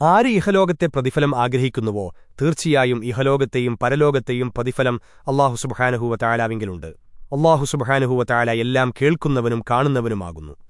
ആര് ഇഹലോകത്തെ പ്രതിഫലം ആഗ്രഹിക്കുന്നുവോ? തീർച്ചയായും ഇഹലോകത്തെയും പരലോകത്തെയും പ്രതിഫലം അള്ളാഹു സുബഹാനഹുവ തായാലാവിങ്കിലുണ്ട് അള്ളാഹു സുബഹാനഹുവ തായാല എല്ലാം കേൾക്കുന്നവനും കാണുന്നവനുമാകുന്നു.